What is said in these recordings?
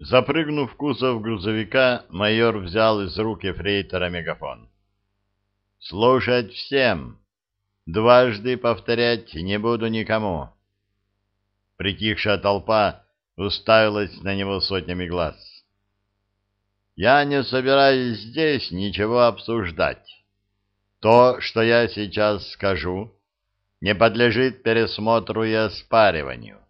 Запрыгнув в кузов грузовика, майор взял из рук ефрейтора мегафон. «Слушать всем! Дважды повторять не буду никому!» Притихшая толпа уставилась на него сотнями глаз. «Я не собираюсь здесь ничего обсуждать. То, что я сейчас скажу, не подлежит пересмотру и оспариванию.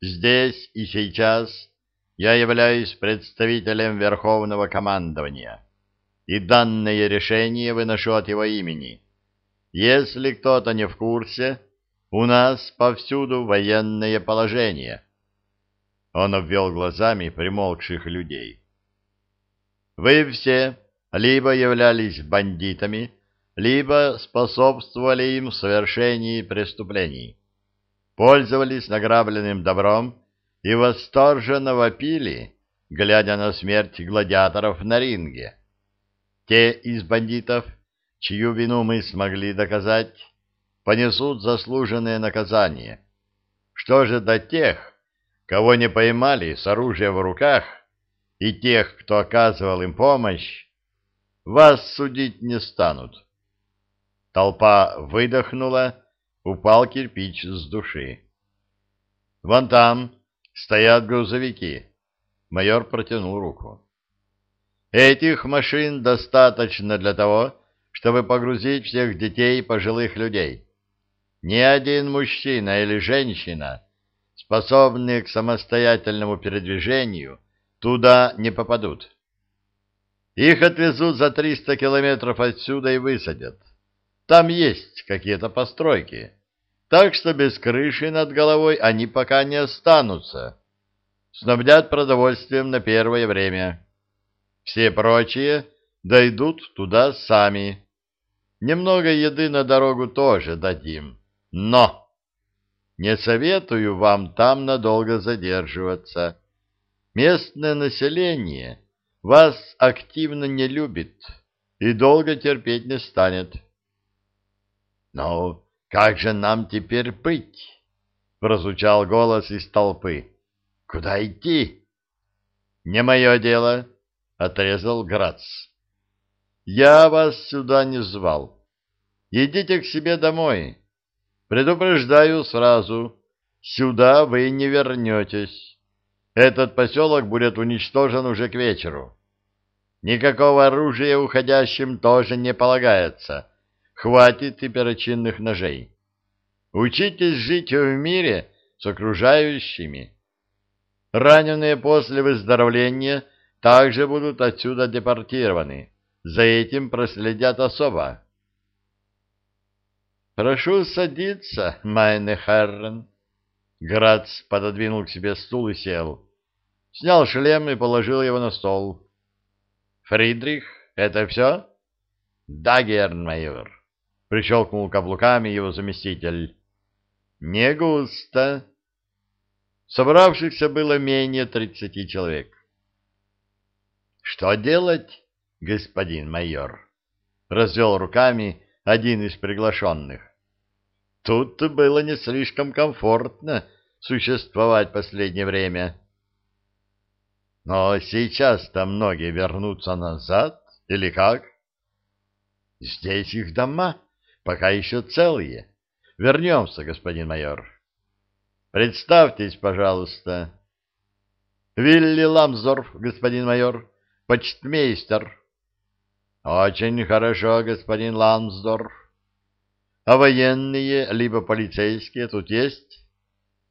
Здесь и сейчас я являюсь представителем Верховного командования, и данное решение выношу от его имени. Если кто-то не в курсе, у нас повсюду военное положение. Он обвел глазами примолкших людей. Вы все либо являлись бандитами, либо способствовали им в совершении преступлений, пользовались награбленным добром и восторженно вопили, глядя на смерть гладиаторов на ринге. Те из бандитов, чью вину мы смогли доказать, понесут заслуженное наказание. Что же до тех, кого не поймали с оружием в руках, и тех, кто оказывал им помощь, вас судить не станут. Толпа выдохнула, упал кирпич с души. Вон там стоят грузовики. Майор протянул руку. Этих машин достаточно для того, чтобы погрузить всех детей и пожилых людей. Ни один мужчина или женщина, способные к самостоятельному передвижению, туда не попадут. Их отвезут за 300 километров отсюда и высадят. Там есть какие-то постройки, так что без крыши над головой они пока не останутся. Снабдят продовольствием на первое время. Все прочие дойдут туда сами. Немного еды на дорогу тоже дадим. Но не советую вам там надолго задерживаться. Местное население вас активно не любит и долго терпеть не станет. «Ну, как же нам теперь быть?» — прозвучал голос из толпы. «Куда идти?» «Не мое дело», — отрезал Грац. «Я вас сюда не звал. Идите к себе домой. Предупреждаю сразу, сюда вы не вернетесь. Этот поселок будет уничтожен уже к вечеру. Никакого оружия уходящим тоже не полагается» хватит и перочинных ножей. Учитесь жить в мире с окружающими. Раненые после выздоровления также будут отсюда депортированы. За этим проследят особо. «Прошу садиться, майне Херрен». Грац пододвинул к себе стул и сел. Снял шлем и положил его на стол. «Фридрих, это все?» «Да, гермайор». — прищелкнул каблуками его заместитель. «Не густо». Собравшихся было менее тридцати человек. «Что делать, господин майор?» — развел руками один из приглашенных. «Тут было не слишком комфортно существовать последнее время». «Но сейчас-то многие вернутся назад, или как?» «Здесь их дома» пока еще целые. Вернемся, господин майор. Представьтесь, пожалуйста. Вилли Ламсдорф, господин майор, почтмейстер. Очень хорошо, господин Ламсдорф. А военные, либо полицейские тут есть?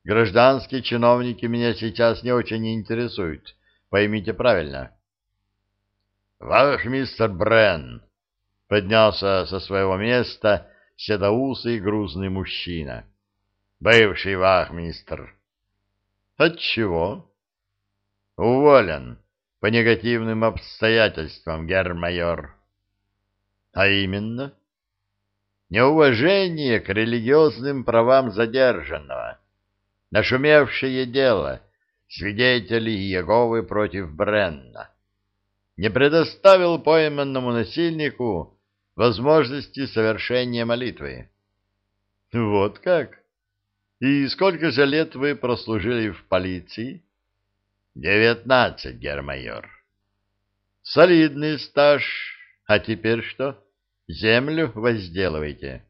Гражданские чиновники меня сейчас не очень интересуют. Поймите правильно. Вах, мистер Брен, поднялся со своего места седоусый грузный мужчина. Бывший вахмистр. Отчего? Уволен по негативным обстоятельствам, гермайор. А именно? Неуважение к религиозным правам задержанного. Нашумевшее дело свидетелей Иеговы против Бренна. Не предоставил пойманному насильнику возможности совершения молитвы. Вот как? И сколько же лет вы прослужили в полиции? Девятнадцать, гермайор. Солидный стаж. А теперь что? Землю возделываете?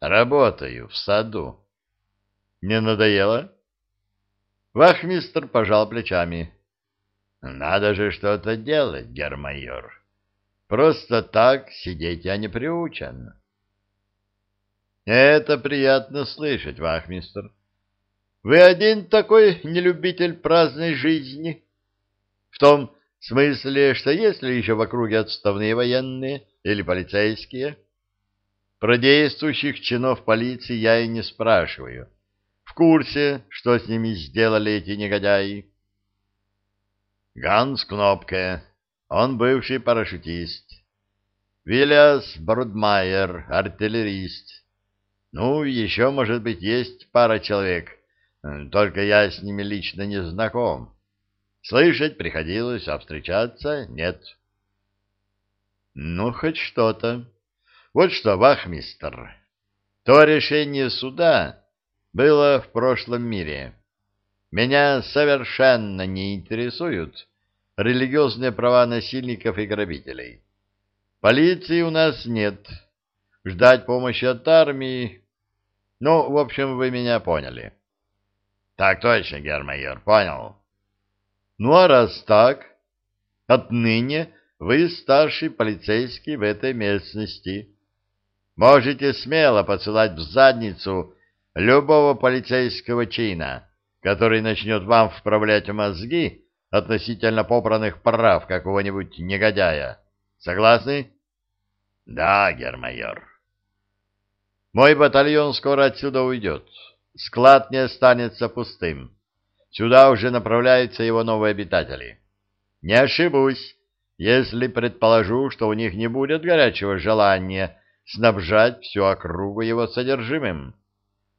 Работаю в саду. Не надоело? Вахмистр пожал плечами. Надо же что-то делать, гермайор. Просто так сидеть я не приучен. Это приятно слышать, вахмистр. Вы один такой нелюбитель праздной жизни? В том смысле, что есть ли еще в округе отставные военные или полицейские? Про действующих чинов полиции я и не спрашиваю. В курсе, что с ними сделали эти негодяи? Ганс Кнопке, он бывший парашютист. Виллиас Брудмайер, артиллерист. Ну, еще, может быть, есть пара человек, только я с ними лично не знаком. Слышать приходилось, а встречаться нет. Ну, хоть что-то. Вот что, вахмистр, то решение суда было в прошлом мире. Меня совершенно не интересуют религиозные права насильников и грабителей. Полиции у нас нет. Ждать помощи от армии... Ну, в общем, вы меня поняли. Так точно, гермайор, понял. Ну, а раз так, отныне вы старший полицейский в этой местности. Можете смело посылать в задницу любого полицейского чина, который начнет вам вправлять мозги относительно попранных прав какого-нибудь негодяя. Согласны? Да, гермайор. Мой батальон скоро отсюда уйдет. Склад не останется пустым. Сюда уже направляются его новые обитатели. Не ошибусь, если предположу, что у них не будет горячего желания снабжать всю округу его содержимым.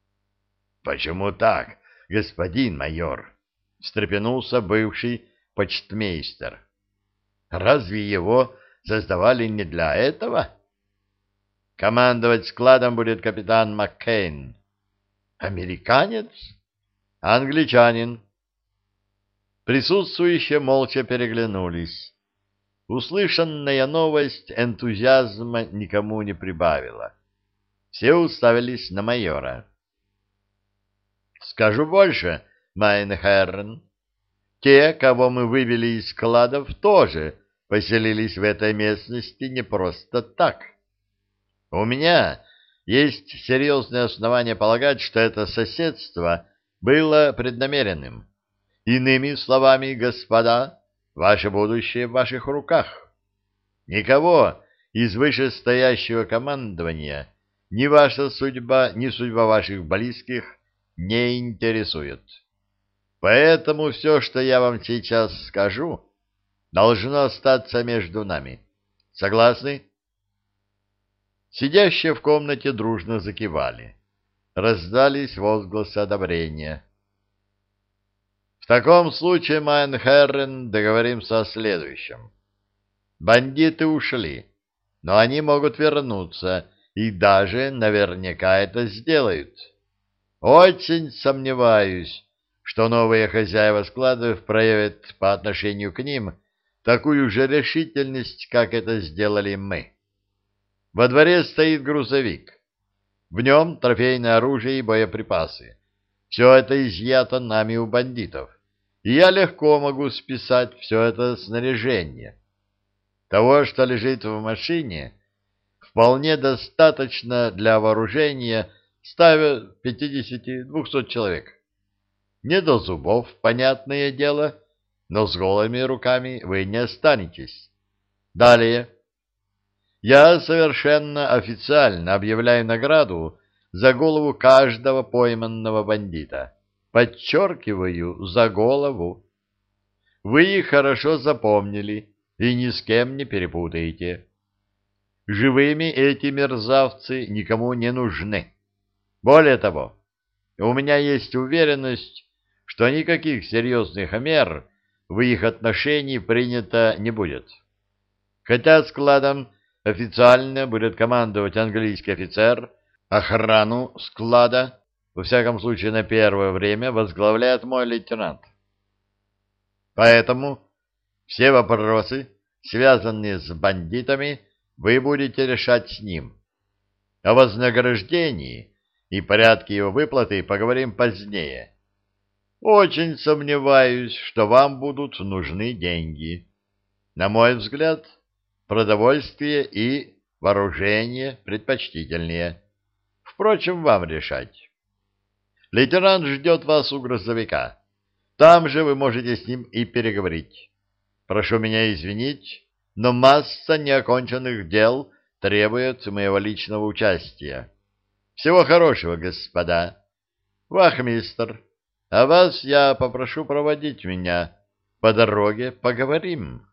— Почему так, господин майор? — встрепенулся бывший почтмейстер. — Разве его создавали не для этого? Командовать складом будет капитан Маккейн. Американец? Англичанин. Присутствующие молча переглянулись. Услышанная новость энтузиазма никому не прибавила. Все уставились на майора. Скажу больше, meine Herren. Те, кого мы вывели из складов, тоже поселились в этой местности не просто так. У меня есть серьезные основания полагать, что это соседство было преднамеренным. Иными словами, господа, ваше будущее в ваших руках. Никого из вышестоящего командования ни ваша судьба, ни судьба ваших близких не интересует. Поэтому все, что я вам сейчас скажу, должно остаться между нами. Согласны? Сидящие в комнате дружно закивали. Раздались возгласы одобрения. В таком случае, meine Herren, договоримся о следующем. Бандиты ушли, но они могут вернуться и даже наверняка это сделают. Очень сомневаюсь, что новые хозяева складов проявят по отношению к ним такую же решительность, как это сделали мы. Во дворе стоит грузовик. В нем трофейное оружие и боеприпасы. Все это изъято нами у бандитов. И я легко могу списать все это снаряжение. Того, что лежит в машине, вполне достаточно для вооружения ставя 50-200 человек. Не до зубов, понятное дело, но с голыми руками вы не останетесь. Далее я совершенно официально объявляю награду за голову каждого пойманного бандита. Подчеркиваю, за голову. Вы их хорошо запомнили и ни с кем не перепутаете. Живыми эти мерзавцы никому не нужны. Более того, у меня есть уверенность, что никаких серьезных мер в их отношении принято не будет. Хотя складом официально будет командовать английский офицер, охрану склада, во всяком случае на первое время, возглавляет мой лейтенант. Поэтому все вопросы, связанные с бандитами, вы будете решать с ним. О вознаграждении и порядке его выплаты поговорим позднее. Очень сомневаюсь, что вам будут нужны деньги. На мой взгляд, продовольствие и вооружение предпочтительнее. Впрочем, вам решать. Лейтенант ждет вас у грузовика. Там же вы можете с ним и переговорить. Прошу меня извинить, но масса неоконченных дел требует моего личного участия. Всего хорошего, господа. Вахмистр, а вас я попрошу проводить меня. По дороге поговорим.